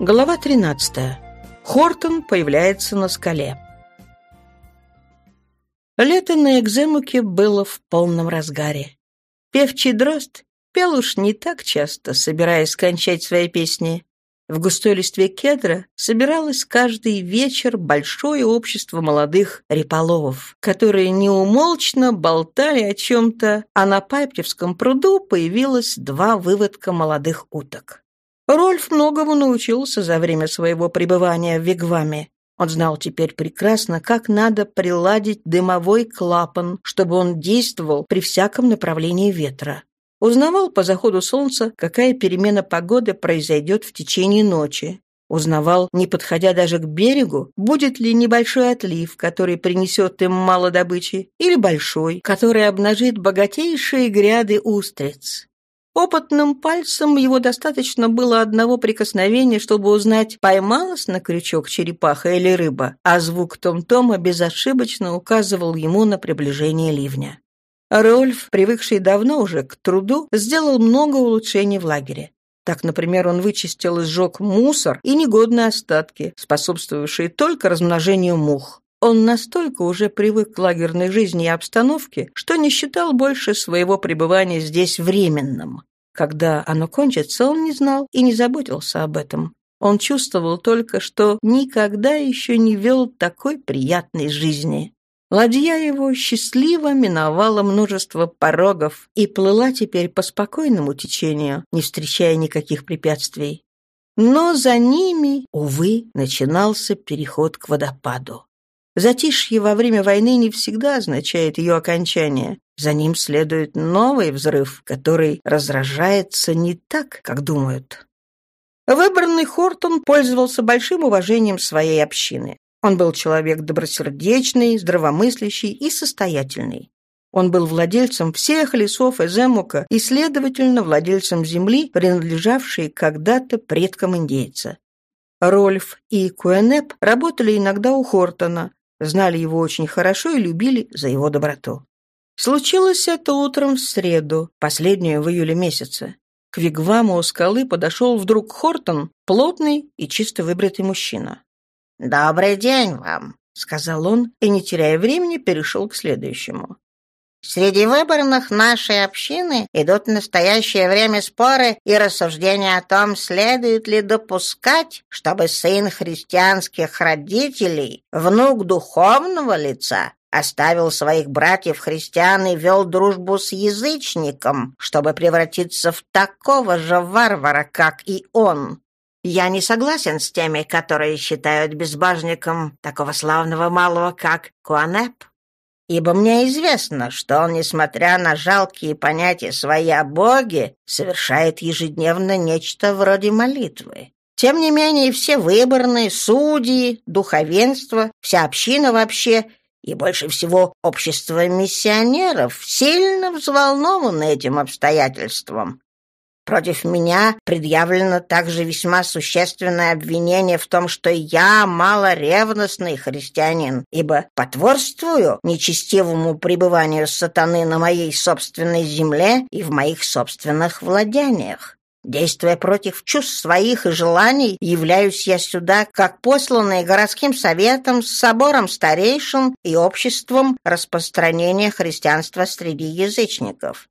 Глава 13. Хортон появляется на скале. Лето на Экземуке было в полном разгаре. Певчий дрозд пел уж не так часто, собираясь кончать свои песни. В густой листве кедра собиралось каждый вечер большое общество молодых реполовов, которые неумолчно болтали о чем-то, а на Пайптевском пруду появилось два выводка молодых уток. Рольф многому научился за время своего пребывания в Вигваме. Он знал теперь прекрасно, как надо приладить дымовой клапан, чтобы он действовал при всяком направлении ветра. Узнавал по заходу солнца, какая перемена погоды произойдет в течение ночи. Узнавал, не подходя даже к берегу, будет ли небольшой отлив, который принесет им мало добычи, или большой, который обнажит богатейшие гряды устриц. Опытным пальцем его достаточно было одного прикосновения, чтобы узнать, поймалась на крючок черепаха или рыба, а звук том-тома безошибочно указывал ему на приближение ливня. Рольф, привыкший давно уже к труду, сделал много улучшений в лагере. Так, например, он вычистил и сжег мусор и негодные остатки, способствовавшие только размножению мух. Он настолько уже привык к лагерной жизни и обстановке, что не считал больше своего пребывания здесь временным. Когда оно кончится, он не знал и не заботился об этом. Он чувствовал только, что никогда еще не вел такой приятной жизни. Ладья его счастливо миновала множество порогов и плыла теперь по спокойному течению, не встречая никаких препятствий. Но за ними, увы, начинался переход к водопаду. Затишье во время войны не всегда означает ее окончание. За ним следует новый взрыв, который разражается не так, как думают. Выбранный Хортон пользовался большим уважением своей общины. Он был человек добросердечный, здравомыслящий и состоятельный. Он был владельцем всех лесов Эземука и, следовательно, владельцем земли, принадлежавшей когда-то предкам индейца. Рольф и Куэнеп работали иногда у Хортона, знали его очень хорошо и любили за его доброту. Случилось это утром в среду, последнюю в июле месяце. К вигваму у скалы подошел вдруг Хортон, плотный и чисто выбритый мужчина. «Добрый день вам», — сказал он, и, не теряя времени, перешел к следующему. Среди выборных нашей общины идут в настоящее время споры и рассуждения о том, следует ли допускать, чтобы сын христианских родителей, внук духовного лица, оставил своих братьев-христиан и вел дружбу с язычником, чтобы превратиться в такого же варвара, как и он. Я не согласен с теми, которые считают безбожником такого славного малого, как Куанеп ибо мне известно, что он, несмотря на жалкие понятия свои о Боге, совершает ежедневно нечто вроде молитвы. Тем не менее, все выборные, судьи, духовенство, вся община вообще и больше всего общество миссионеров сильно взволнованы этим обстоятельством, Против меня предъявлено также весьма существенное обвинение в том, что я малоревностный христианин, ибо потворствую нечестивому пребыванию сатаны на моей собственной земле и в моих собственных владениях. Действуя против чувств своих и желаний, являюсь я сюда как посланный городским советом с собором старейшин и обществом распространения христианства среди язычников.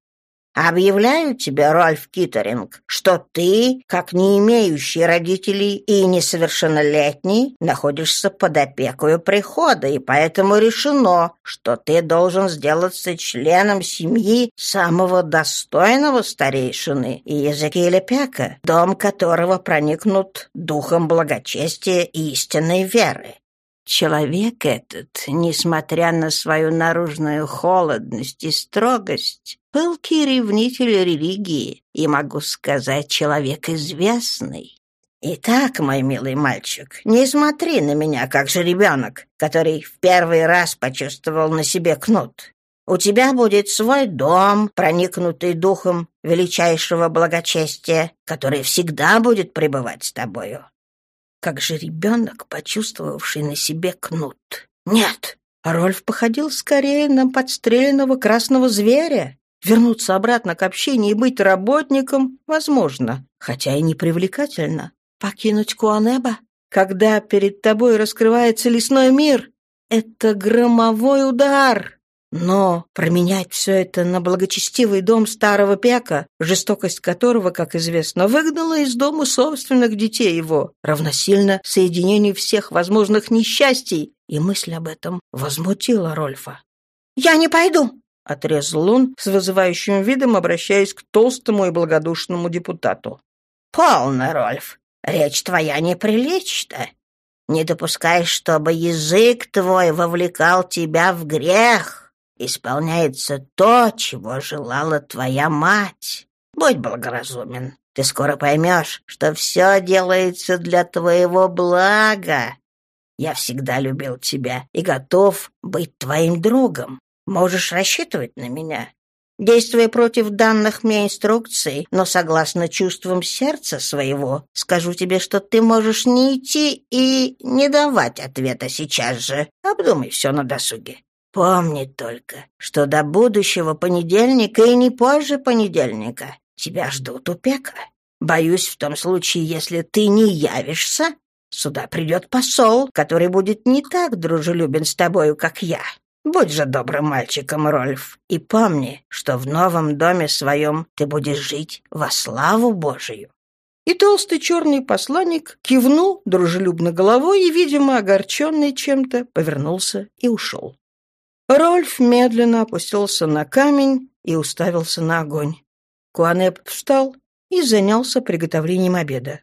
Объявляю тебе, Ральф Киттеринг, что ты, как не имеющий родителей и несовершеннолетний, находишься под опекой прихода, и поэтому решено, что ты должен сделаться членом семьи самого достойного старейшины и Езекииля Пека, дом которого проникнут духом благочестия и истинной веры. Человек этот, несмотря на свою наружную холодность и строгость, пылкий ревнитель религии и, могу сказать, человек известный. Итак, мой милый мальчик, не смотри на меня, как же ребенок, который в первый раз почувствовал на себе кнут. У тебя будет свой дом, проникнутый духом величайшего благочестия, который всегда будет пребывать с тобою как же ребенок, почувствовавший на себе кнут. Нет, Рольф походил скорее на подстреленного красного зверя. Вернуться обратно к общению и быть работником возможно, хотя и не привлекательно. Покинуть Куанеба? Когда перед тобой раскрывается лесной мир? Это громовой удар. Но променять все это на благочестивый дом старого пека, жестокость которого, как известно, выгнала из дома собственных детей его, равносильно соединению всех возможных несчастий, и мысль об этом возмутила Рольфа. «Я не пойду!» — отрезал он с вызывающим видом, обращаясь к толстому и благодушному депутату. «Полно, Рольф. Речь твоя неприлична. Не допускай, чтобы язык твой вовлекал тебя в грех исполняется то, чего желала твоя мать. Будь благоразумен. Ты скоро поймешь, что все делается для твоего блага. Я всегда любил тебя и готов быть твоим другом. Можешь рассчитывать на меня. Действуя против данных мне инструкций, но согласно чувствам сердца своего, скажу тебе, что ты можешь не идти и не давать ответа сейчас же. Обдумай все на досуге. Помни только, что до будущего понедельника и не позже понедельника тебя ждут у пека. Боюсь, в том случае, если ты не явишься, сюда придет посол, который будет не так дружелюбен с тобою, как я. Будь же добрым мальчиком, Рольф, и помни, что в новом доме своем ты будешь жить во славу Божию». И толстый черный посланник кивнул дружелюбно головой и, видимо, огорченный чем-то, повернулся и ушел. Рольф медленно опустился на камень и уставился на огонь. Куанеп встал и занялся приготовлением обеда.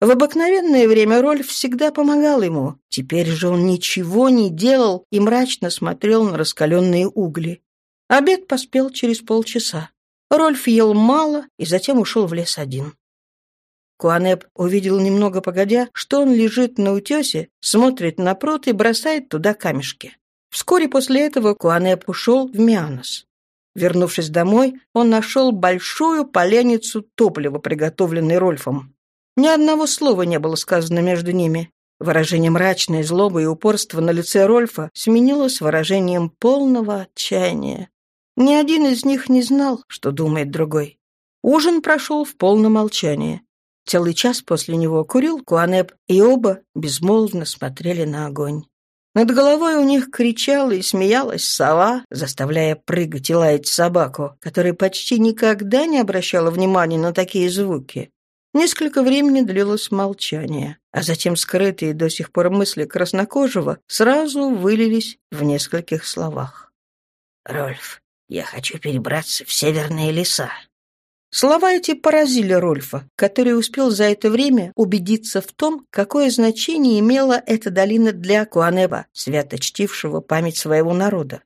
В обыкновенное время Рольф всегда помогал ему. Теперь же он ничего не делал и мрачно смотрел на раскаленные угли. Обед поспел через полчаса. Рольф ел мало и затем ушел в лес один. Куанеп увидел немного погодя, что он лежит на утесе, смотрит на пруд и бросает туда камешки. Вскоре после этого Куанеп ушел в Мианос. Вернувшись домой, он нашел большую поленницу топлива, приготовленной Рольфом. Ни одного слова не было сказано между ними. Выражение мрачной злобы и упорства на лице Рольфа сменилось выражением полного отчаяния. Ни один из них не знал, что думает другой. Ужин прошел в полном молчании. Целый час после него курил Куанеп, и оба безмолвно смотрели на огонь. Над головой у них кричала и смеялась сова, заставляя прыгать и лаять собаку, которая почти никогда не обращала внимания на такие звуки. Несколько времени длилось молчание, а затем скрытые до сих пор мысли краснокожего сразу вылились в нескольких словах. «Рольф, я хочу перебраться в северные леса. Слова эти поразили Рольфа, который успел за это время убедиться в том, какое значение имела эта долина для Куанеба, свято чтившего память своего народа.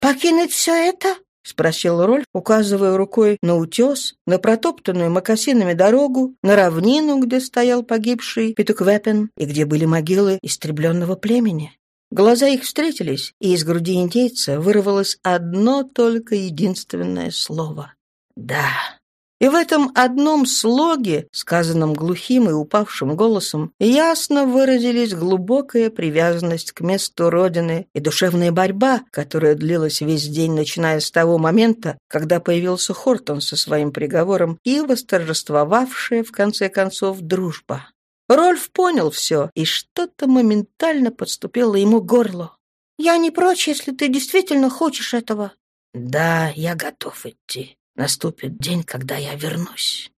«Покинуть все это?» — спросил Рольф, указывая рукой на утес, на протоптанную мокасинами дорогу, на равнину, где стоял погибший Петуквепен и где были могилы истребленного племени. Глаза их встретились, и из груди индейца вырвалось одно только единственное слово — «да». И в этом одном слоге, сказанном глухим и упавшим голосом, ясно выразились глубокая привязанность к месту Родины и душевная борьба, которая длилась весь день, начиная с того момента, когда появился Хортон со своим приговором и восторжествовавшая, в конце концов, дружба. Рольф понял все, и что-то моментально подступило ему к горлу. «Я не прочь, если ты действительно хочешь этого». «Да, я готов идти», Наступит день, когда я вернусь».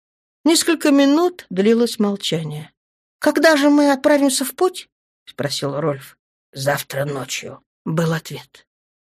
Несколько минут длилось молчание. «Когда же мы отправимся в путь?» — спросил Рольф. «Завтра ночью», — был ответ.